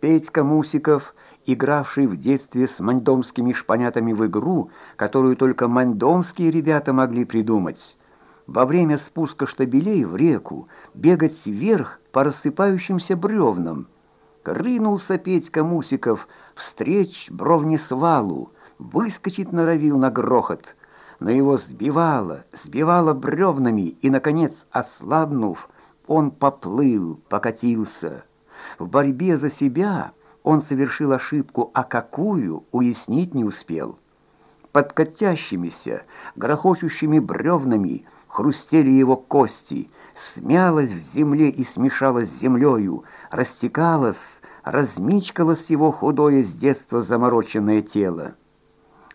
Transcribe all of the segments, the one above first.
Петька Мусиков, игравший в детстве с мандомскими шпанятами в игру, которую только мандомские ребята могли придумать, во время спуска штабелей в реку бегать вверх по рассыпающимся бревнам. Рынулся Петька Мусиков, встреч бровни свалу, выскочить норовил на грохот, но его сбивало, сбивало бревнами, и, наконец, ослабнув, он поплыл, покатился. В борьбе за себя он совершил ошибку, а какую, уяснить не успел. Под катящимися, грохочущими бревнами хрустели его кости, смялась в земле и смешалась с землею, растекалась, размичкалось его худое с детства замороченное тело.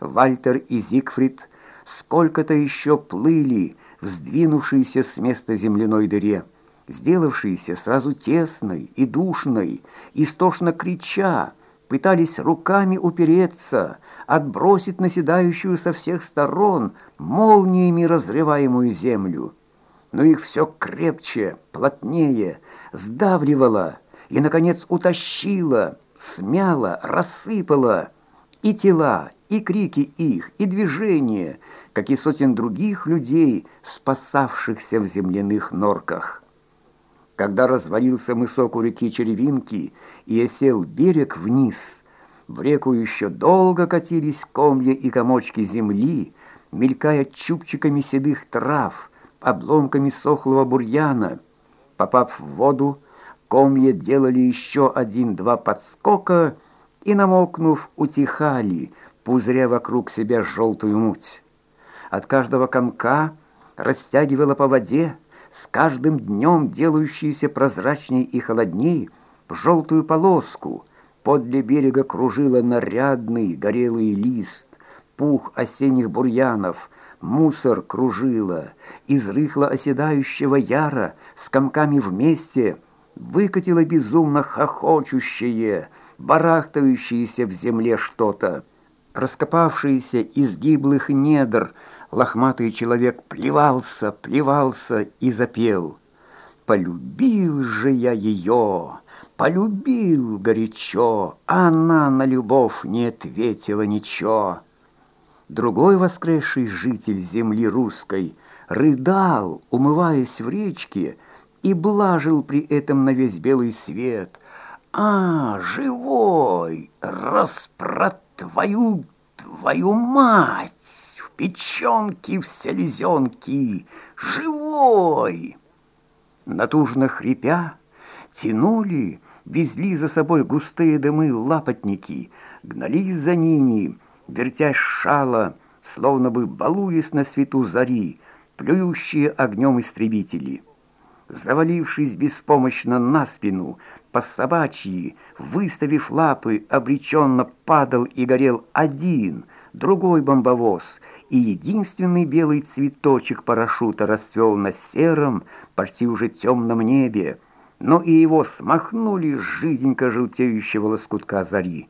Вальтер и Зигфрид сколько-то еще плыли в сдвинувшейся с места земляной дыре, сделавшейся сразу тесной и душной, истошно крича, пытались руками упереться, отбросить наседающую со всех сторон молниями разрываемую землю. Но их все крепче, плотнее, сдавливало и, наконец, утащило, смяло, рассыпало и тела, и крики их, и движения, как и сотен других людей, спасавшихся в земляных норках. Когда развалился мысок у реки Черевинки и осел берег вниз, в реку еще долго катились комья и комочки земли, мелькая чубчиками седых трав, обломками сохлого бурьяна. Попав в воду, комья делали еще один-два подскока и, намокнув, утихали, пузыря вокруг себя желтую муть. От каждого комка растягивала по воде, с каждым днем делающейся прозрачней и холодней, в желтую полоску. Подле берега кружила нарядный горелый лист, пух осенних бурьянов, мусор кружила, из рыхла оседающего яра с комками вместе выкатило безумно хохочущее, барахтающееся в земле что-то. Раскопавшиеся из гиблых недр – Лохматый человек плевался, плевался и запел. «Полюбил же я ее, полюбил горячо, а она на любовь не ответила ничего». Другой воскресший житель земли русской рыдал, умываясь в речке, и блажил при этом на весь белый свет. «А, живой! Распрот твою, твою мать!» печенки в селезенки, живой!» Натужно хрипя, тянули, везли за собой густые дымы лапотники, гнались за ними, вертя шало, словно бы балуясь на свету зари, плюющие огнем истребители. Завалившись беспомощно на спину, по собачьи, выставив лапы, обреченно падал и горел один, другой бомбовоз — и единственный белый цветочек парашюта расцвел на сером, почти уже темном небе, но и его смахнули с жизненько желтеющего лоскутка зари.